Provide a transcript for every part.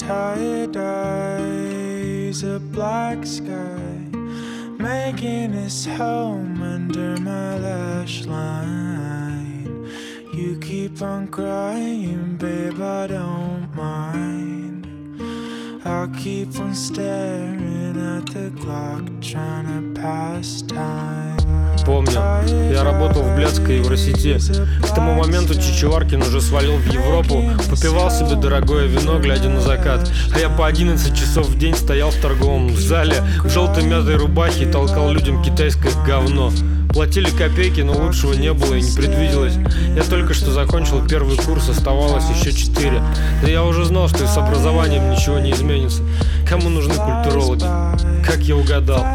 tired eyes, a black sky, making its home under my lash line. You keep on crying, babe, I don't mind. I'll keep on staring at the clock, trying to pass time. Помню, я работал в Блядской Евросети. К тому моменту Чичеваркин уже свалил в Европу, попивал себе дорогое вино, глядя на закат. А я по 11 часов в день стоял в торговом зале в желтой мятой рубахе и толкал людям китайское говно. Платили копейки, но лучшего не было и не предвиделось. Я только что закончил первый курс, оставалось еще четыре. Но я уже знал, что и с образованием ничего не изменится. Кому нужны культурологи? Я угадал.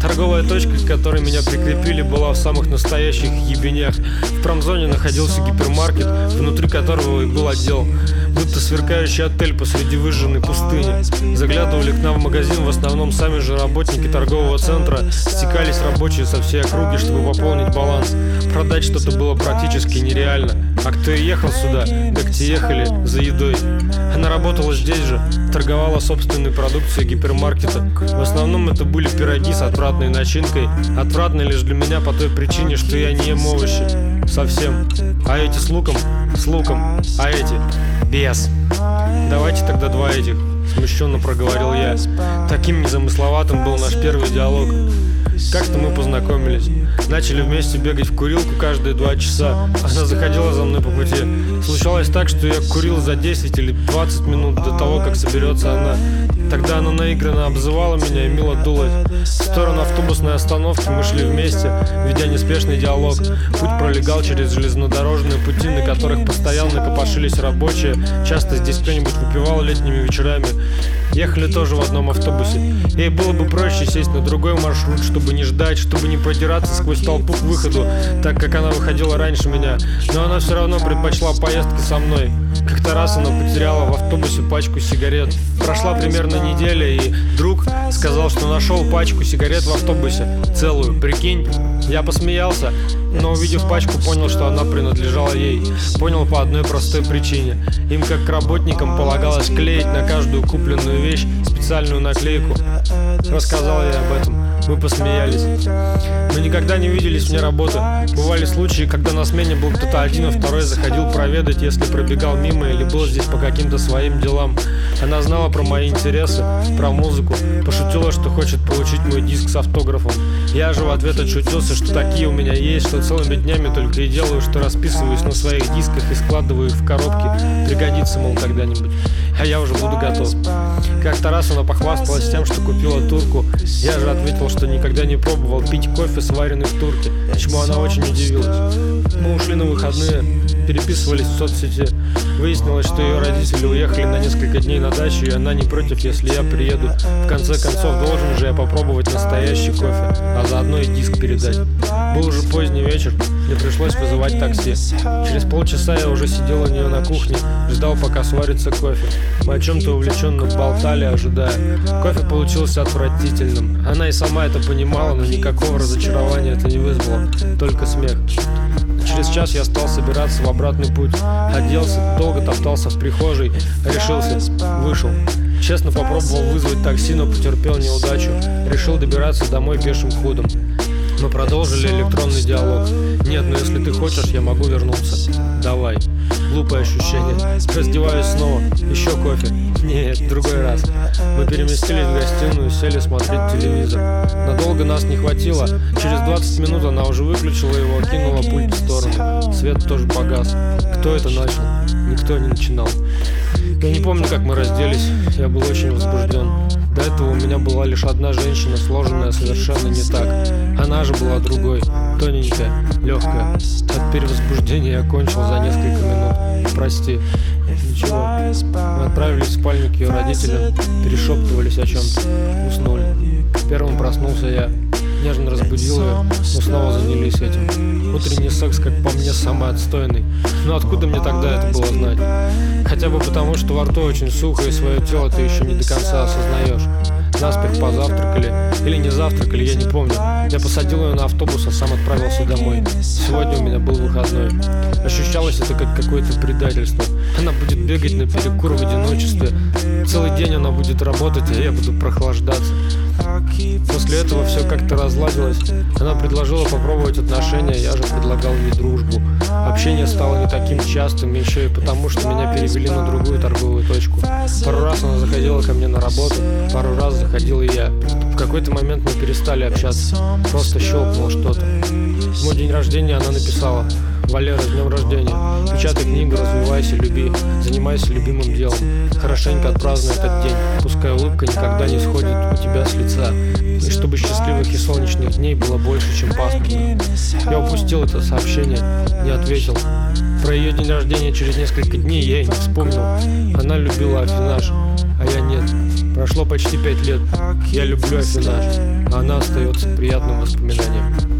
Торговая точка, к которой меня прикрепили, была в самых настоящих ебенях. В промзоне находился гипермаркет, внутри которого и был отдел. Будто сверкающий отель посреди выжженной пустыни. Заглядывали к нам в магазин в основном сами же работники торгового центра. Стекались рабочие со всей округи, чтобы пополнить баланс. Продать что-то было практически нереально. А кто и ехал сюда, так те ехали за едой. Она работала здесь же, торговала собственной продукцией гипермаркета. В основном это были пироги с отвратной начинкой. Отвратной лишь для меня по той причине, что я не ем овощи. Совсем. А эти с луком? С луком. А эти? Без. Давайте тогда два этих. Смущенно проговорил я. Таким незамысловатым был наш первый диалог. Как-то мы познакомились. Начали вместе бегать в курилку каждые два часа. Она заходила за мной по пути. Случалось так, что я курил за 10 или 20 минут до того, как соберется она. Тогда она наигранно обзывала меня и мило дулась. В сторону автобусной остановки мы шли вместе, ведя неспешный диалог. Путь пролегал через железнодорожные пути, на которых постоянно копошились рабочие. Часто здесь кто-нибудь выпивал летними вечерами. Ехали тоже в одном автобусе. Ей было бы проще сесть на другой маршрут, чтобы не ждать, чтобы не продираться сквозь толпу к выходу, так как она выходила раньше меня. Но она все равно предпочла поездки со мной. Как-то раз она потеряла в автобусе пачку сигарет. Прошла примерно неделя, и друг сказал, что нашел пачку сигарет в автобусе. Целую, прикинь. Я посмеялся, но увидев пачку, понял, что она принадлежала ей. Понял по одной простой причине. Им, как работникам, полагалось клеить на каждую купленную вещь специальную наклейку. Рассказал я об этом. Мы посмеялись. Мы никогда не виделись вне работы. Бывали случаи, когда на смене был кто-то один, а второй заходил проведать, если пробегал мимо или был здесь по каким-то своим делам. Она знала про мои интересы, про музыку, пошутила, что хочет получить мой диск с автографом. Я же в ответ отшутился, что такие у меня есть, что целыми днями только и делаю, что расписываюсь на своих дисках и складываю их в коробки. Пригодится, мол, когда-нибудь. А я уже буду готов. Как-то раз она похвасталась тем, что купила турку. Я же ответил, что никогда не пробовал пить кофе, сваренный в турке, чему она очень удивилась. Мы ушли на выходные, переписывались в соцсети. Выяснилось, что ее родители уехали на несколько дней на дачу, и она не против, если я приеду. В конце концов, должен же я попробовать настоящий кофе, а заодно и диск передать. Был уже поздний вечер, мне пришлось вызывать такси. Через полчаса я уже сидел у нее на кухне, ждал, пока сварится кофе. Мы о чем-то увлеченно болтали, ожидая. Кофе получился отвратительным. Она и сама это понимала, но никакого разочарования это не вызвало, только смех. Через час я стал собираться в обратный путь. Оделся, долго топтался в прихожей, решился, вышел. Честно попробовал вызвать такси, но потерпел неудачу. Решил добираться домой пешим ходом. Мы продолжили электронный диалог. Нет, ну если ты хочешь, я могу вернуться. Давай. Глупое ощущение. Раздеваюсь снова. Еще кофе. Нет, другой раз. Мы переместились в гостиную, сели смотреть телевизор. Надолго нас не хватило. Через 20 минут она уже выключила его, кинула пульт в сторону. Свет тоже погас. Кто это начал? Никто не начинал. Я не помню, как мы разделись. Я был очень возбужден. До этого у меня была лишь одна женщина, сложенная совершенно не так. Она же была другой, тоненькая, легкая. От перевозбуждения я кончил за несколько минут. Прости. Ничего. Мы отправились в спальню к ее родителям, перешептывались о чем-то. Уснули. Первым проснулся я. Нежно разбудил ее, мы снова занялись этим. Утренний секс, как по мне, самый отстойный. Но откуда мне тогда это было знать? Хотя бы потому, что во рту очень сухо, и свое тело ты еще не до конца осознаешь. Наспех позавтракали, или не завтракали, я не помню. Я посадил ее на автобус, а сам отправился домой. Сегодня у меня был выходной. Ощущалось это как какое-то предательство. Она будет бегать на перекур в одиночестве. Целый день она будет работать, а я буду прохлаждаться. После этого все как-то разладилось. Она предложила попробовать отношения, я же предлагал ей дружбу. Общение стало не таким частым, еще и потому, что меня перевели на другую торговую точку. Пару раз она заходила ко мне на работу, пару раз заходил и я. В какой-то момент мы перестали общаться, просто щелкнуло что-то. В мой день рождения она написала Валера, с днем рождения. Печатай книгу, развивайся, люби. Занимайся любимым делом. Хорошенько отпразднуй этот день. Пускай улыбка никогда не сходит у тебя с лица. И чтобы счастливых и солнечных дней было больше, чем пасмурных. Я упустил это сообщение, не ответил. Про ее день рождения через несколько дней я и не вспомнил. Она любила Афинаж, а я нет. Прошло почти пять лет. Я люблю Афинаж, а она остается приятным воспоминанием.